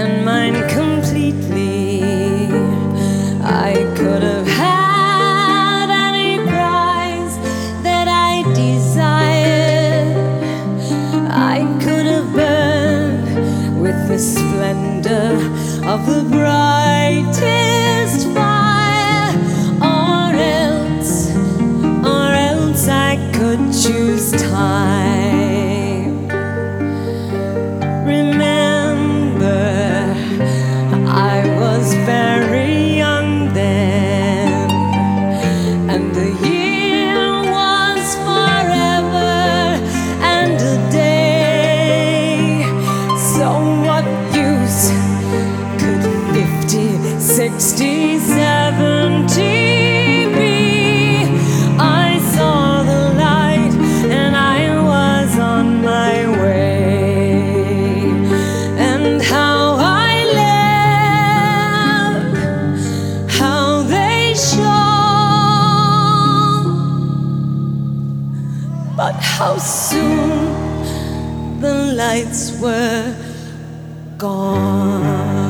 and mine completely. I could have had any prize that I desired. I could have burned with the splendor of the brightest fire, or else, or else I could choose time. Was very young then, and the year was forever and a day. So, what use could 50, 60, But how soon the lights were gone.